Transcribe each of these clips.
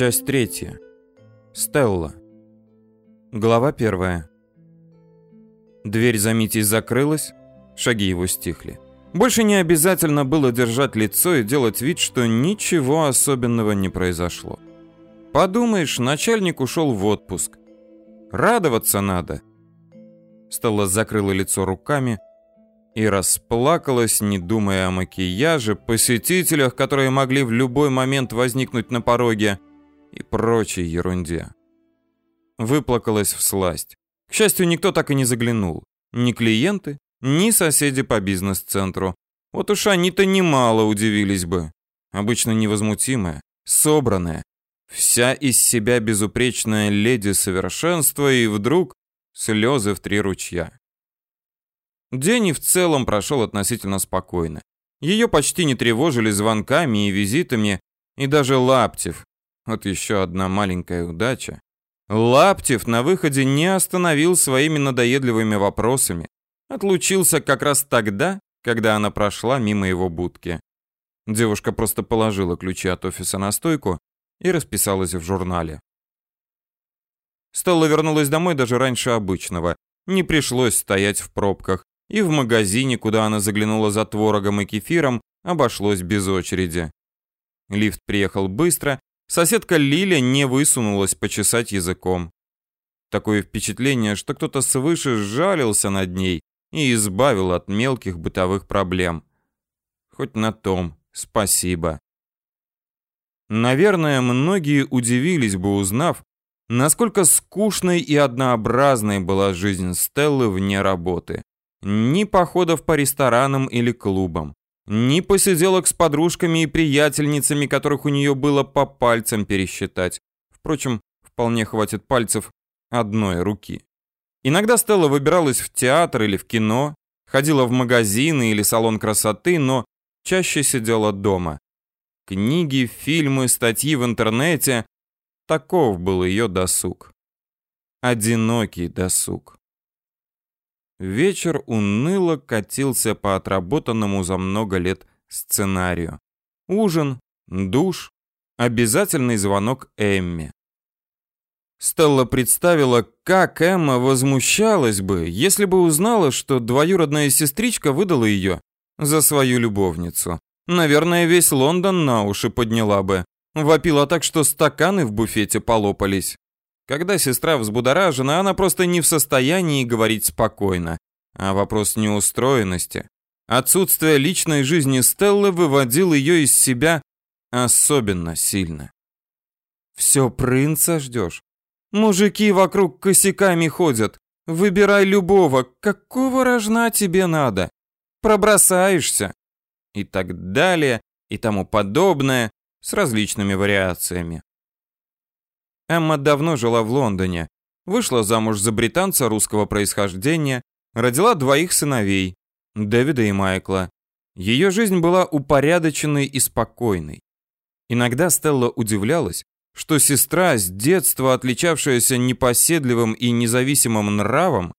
Часть третья. Стелла. Глава первая. Дверь за закрылась, шаги его стихли. Больше не обязательно было держать лицо и делать вид, что ничего особенного не произошло. Подумаешь, начальник ушел в отпуск. Радоваться надо. Стелла закрыла лицо руками и расплакалась, не думая о макияже, посетителях, которые могли в любой момент возникнуть на пороге, и прочей ерунде. Выплакалась в сласть. К счастью, никто так и не заглянул. Ни клиенты, ни соседи по бизнес-центру. Вот уж они-то немало удивились бы. Обычно невозмутимая, собранная, вся из себя безупречная леди совершенства, и вдруг слезы в три ручья. День и в целом прошел относительно спокойно. Ее почти не тревожили звонками и визитами, и даже Лаптев. Вот еще одна маленькая удача. Лаптев на выходе не остановил своими надоедливыми вопросами. Отлучился как раз тогда, когда она прошла мимо его будки. Девушка просто положила ключи от офиса на стойку и расписалась в журнале. Стелла вернулась домой даже раньше обычного. Не пришлось стоять в пробках. И в магазине, куда она заглянула за творогом и кефиром, обошлось без очереди. Лифт приехал быстро, соседка Лиля не высунулась почесать языком. Такое впечатление, что кто-то свыше сжалился над ней и избавил от мелких бытовых проблем. Хоть на том спасибо. Наверное, многие удивились бы, узнав, насколько скучной и однообразной была жизнь Стеллы вне работы. Ни походов по ресторанам или клубам, ни посиделок с подружками и приятельницами, которых у нее было по пальцам пересчитать. Впрочем, вполне хватит пальцев одной руки. Иногда Стелла выбиралась в театр или в кино, ходила в магазины или салон красоты, но чаще сидела дома. Книги, фильмы, статьи в интернете – таков был ее досуг. Одинокий досуг. Вечер уныло катился по отработанному за много лет сценарию. Ужин, душ, обязательный звонок Эмми. Стелла представила, как Эмма возмущалась бы, если бы узнала, что двоюродная сестричка выдала ее за свою любовницу. Наверное, весь Лондон на уши подняла бы. Вопила так, что стаканы в буфете полопались. Когда сестра взбудоражена, она просто не в состоянии говорить спокойно. А вопрос неустроенности, отсутствие личной жизни Стеллы выводил ее из себя особенно сильно. «Все принца ждешь? Мужики вокруг косяками ходят. Выбирай любого. Какого рожна тебе надо? Пробросаешься?» И так далее, и тому подобное, с различными вариациями. Эмма давно жила в Лондоне, вышла замуж за британца русского происхождения, родила двоих сыновей, Дэвида и Майкла. Ее жизнь была упорядоченной и спокойной. Иногда Стелла удивлялась, что сестра, с детства отличавшаяся непоседливым и независимым нравом,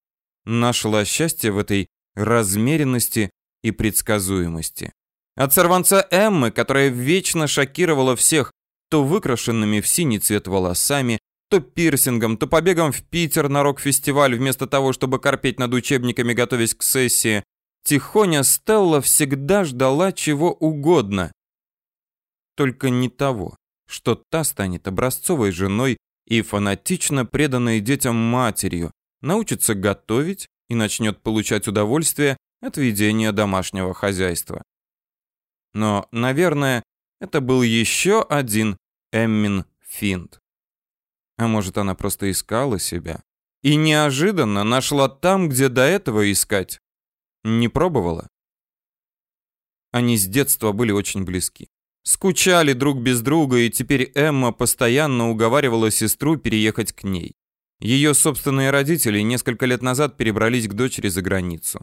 нашла счастье в этой размеренности и предсказуемости. От сорванца Эммы, которая вечно шокировала всех то выкрашенными в синий цвет волосами, то пирсингом, то побегом в Питер на рок-фестиваль вместо того, чтобы корпеть над учебниками, готовясь к сессии. Тихоня Стелла всегда ждала чего угодно. Только не того, что та станет образцовой женой и фанатично преданной детям матерью, научится готовить и начнет получать удовольствие от ведения домашнего хозяйства. Но, наверное, это был еще один Эммин Финт. А может, она просто искала себя и неожиданно нашла там, где до этого искать не пробовала. Они с детства были очень близки. Скучали друг без друга, и теперь Эмма постоянно уговаривала сестру переехать к ней. Ее собственные родители несколько лет назад перебрались к дочери за границу.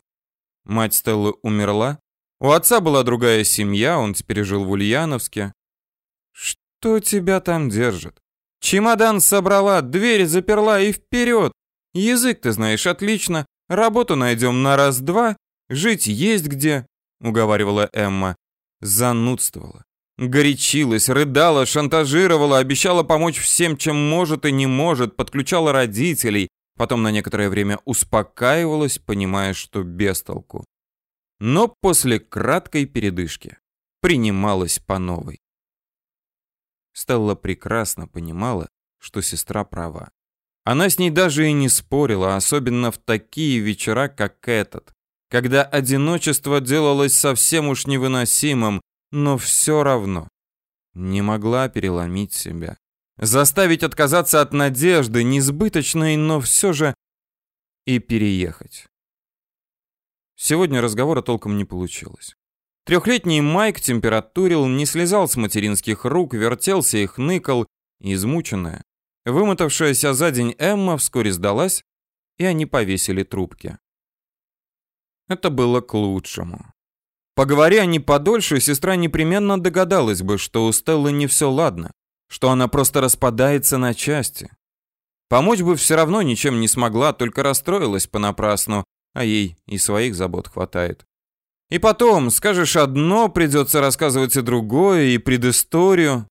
Мать Стеллы умерла, у отца была другая семья, он теперь жил в Ульяновске. Что тебя там держит? Чемодан собрала, дверь заперла и вперед. Язык ты знаешь отлично, работу найдем на раз-два, жить есть где, уговаривала Эмма. Занудствовала. Горячилась, рыдала, шантажировала, обещала помочь всем, чем может и не может, подключала родителей, потом на некоторое время успокаивалась, понимая, что без толку. Но после краткой передышки принималась по новой. Стелла прекрасно понимала, что сестра права. Она с ней даже и не спорила, особенно в такие вечера, как этот, когда одиночество делалось совсем уж невыносимым, но все равно не могла переломить себя. Заставить отказаться от надежды, несбыточной, но все же и переехать. Сегодня разговора толком не получилось. Трехлетний Майк температурил, не слезал с материнских рук, вертелся и хныкал, измученная. Вымотавшаяся за день Эмма вскоре сдалась, и они повесили трубки. Это было к лучшему. Поговори они подольше, сестра непременно догадалась бы, что у Стеллы не все ладно, что она просто распадается на части. Помочь бы все равно ничем не смогла, только расстроилась понапрасну, а ей и своих забот хватает. И потом, скажешь одно, придется рассказывать и другое, и предысторию.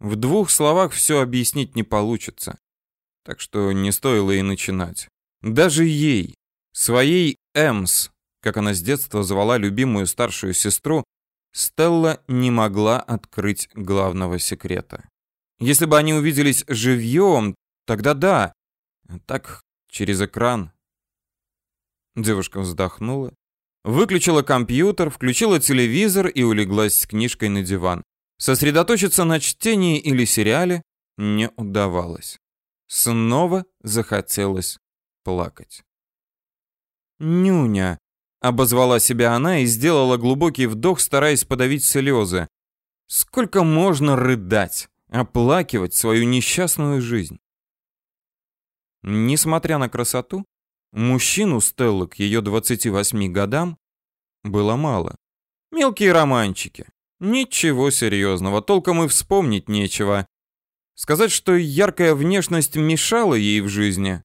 В двух словах все объяснить не получится. Так что не стоило и начинать. Даже ей, своей Эмс, как она с детства звала любимую старшую сестру, Стелла не могла открыть главного секрета. Если бы они увиделись живьем, тогда да. Так, через экран. Девушка вздохнула, выключила компьютер, включила телевизор и улеглась с книжкой на диван. Сосредоточиться на чтении или сериале не удавалось. Снова захотелось плакать. «Нюня», Обозвала себя она и сделала глубокий вдох, стараясь подавить слезы. Сколько можно рыдать, оплакивать свою несчастную жизнь? Несмотря на красоту, мужчину Стеллы к ее 28 годам было мало. Мелкие романчики. Ничего серьезного, толком и вспомнить нечего. Сказать, что яркая внешность мешала ей в жизни,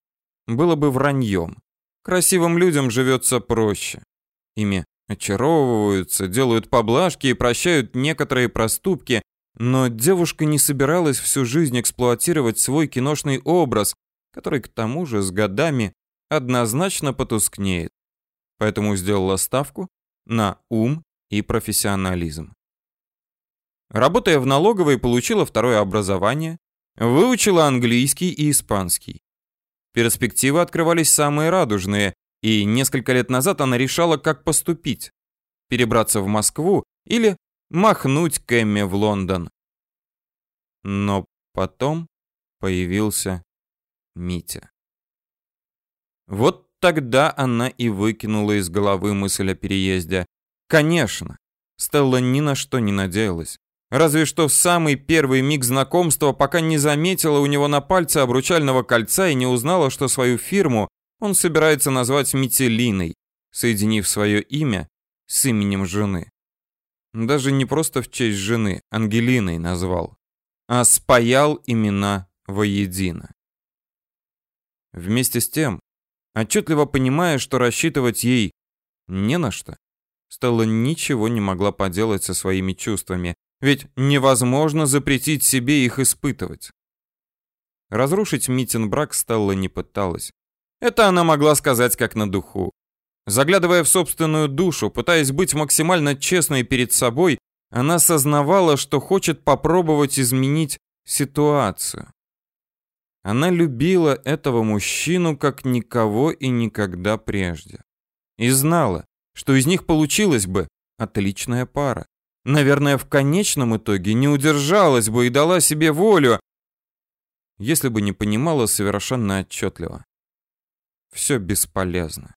было бы враньем. Красивым людям живется проще. Ими очаровываются, делают поблажки и прощают некоторые проступки, но девушка не собиралась всю жизнь эксплуатировать свой киношный образ, который к тому же с годами однозначно потускнеет. Поэтому сделала ставку на ум и профессионализм. Работая в налоговой, получила второе образование, выучила английский и испанский. Перспективы открывались самые радужные, и несколько лет назад она решала, как поступить. Перебраться в Москву или махнуть к Эмме в Лондон. Но потом появился Митя. Вот тогда она и выкинула из головы мысль о переезде. Конечно, Стелла ни на что не надеялась. Разве что в самый первый миг знакомства, пока не заметила у него на пальце обручального кольца и не узнала, что свою фирму он собирается назвать Метелиной, соединив свое имя с именем жены. Даже не просто в честь жены, Ангелиной назвал, а спаял имена воедино. Вместе с тем, отчетливо понимая, что рассчитывать ей не на что, Стелла ничего не могла поделать со своими чувствами, ведь невозможно запретить себе их испытывать. Разрушить Митин брак Стелла не пыталась. Это она могла сказать как на духу. Заглядывая в собственную душу, пытаясь быть максимально честной перед собой, она сознавала, что хочет попробовать изменить ситуацию. Она любила этого мужчину как никого и никогда прежде. И знала, что из них получилась бы отличная пара наверное, в конечном итоге не удержалась бы и дала себе волю, если бы не понимала совершенно отчетливо. Все бесполезно.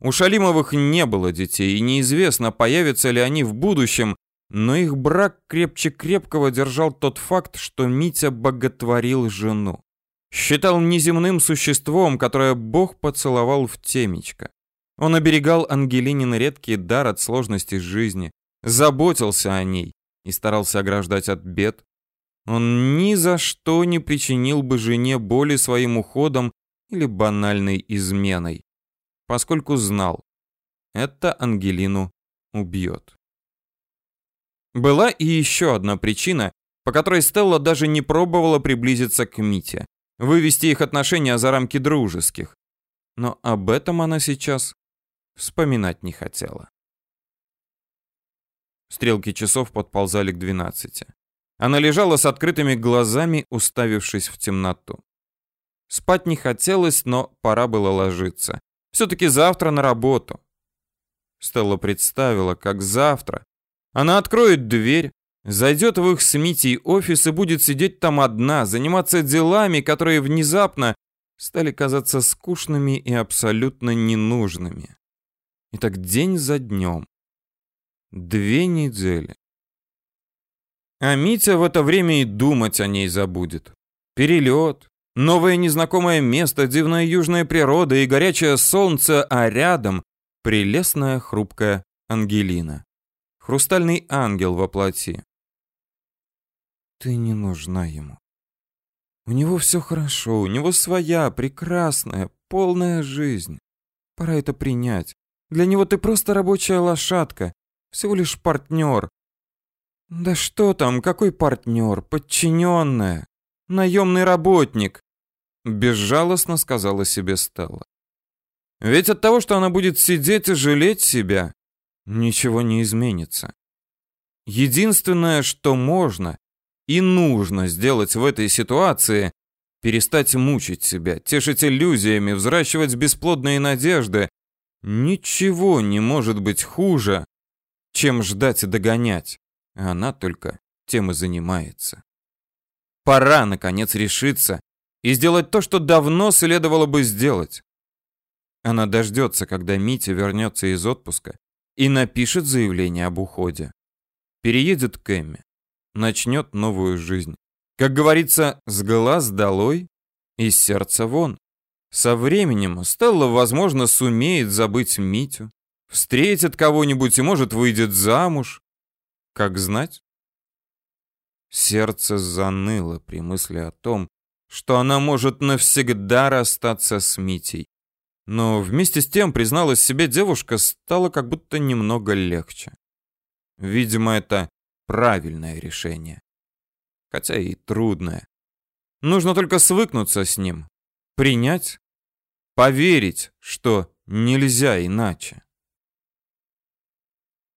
У Шалимовых не было детей, и неизвестно, появятся ли они в будущем, но их брак крепче крепкого держал тот факт, что Митя боготворил жену. Считал неземным существом, которое Бог поцеловал в темечко. Он оберегал Ангелинин редкий дар от сложностей жизни, заботился о ней и старался ограждать от бед. Он ни за что не причинил бы жене боли своим уходом или банальной изменой, поскольку знал, это Ангелину убьет. Была и еще одна причина, по которой Стелла даже не пробовала приблизиться к Мите, вывести их отношения за рамки дружеских. Но об этом она сейчас вспоминать не хотела. Стрелки часов подползали к двенадцати. Она лежала с открытыми глазами, уставившись в темноту. Спать не хотелось, но пора было ложиться. Все-таки завтра на работу. Стелла представила, как завтра она откроет дверь, зайдет в их с Митей офис и будет сидеть там одна, заниматься делами, которые внезапно стали казаться скучными и абсолютно ненужными. И так день за днем. Две недели. А Митя в это время и думать о ней забудет. Перелет, Новое незнакомое место, дивная южная природа и горячее солнце, а рядом прелестная хрупкая Ангелина. Хрустальный ангел во плоти. Ты не нужна ему. У него все хорошо, у него своя, прекрасная, полная жизнь. Пора это принять. Для него ты просто рабочая лошадка, всего лишь партнер. Да что там, какой партнер, подчиненная. Наемный работник, безжалостно сказала себе Стелла. Ведь от того, что она будет сидеть и жалеть себя, ничего не изменится. Единственное, что можно и нужно сделать в этой ситуации, перестать мучить себя, тешить иллюзиями, взращивать бесплодные надежды. Ничего не может быть хуже, чем ждать и догонять. Она только тем и занимается. Пора, наконец, решиться и сделать то, что давно следовало бы сделать. Она дождется, когда Митя вернется из отпуска и напишет заявление об уходе. Переедет к Эмме, начнет новую жизнь. Как говорится, с глаз долой и сердца вон. Со временем Стелла, возможно, сумеет забыть Митю, встретит кого-нибудь и, может, выйдет замуж. Как знать? Сердце заныло при мысли о том, что она может навсегда расстаться с Митей. Но вместе с тем, призналась себе девушка, стало как будто немного легче. Видимо, это правильное решение. Хотя и трудное. Нужно только свыкнуться с ним, принять, поверить, что нельзя иначе.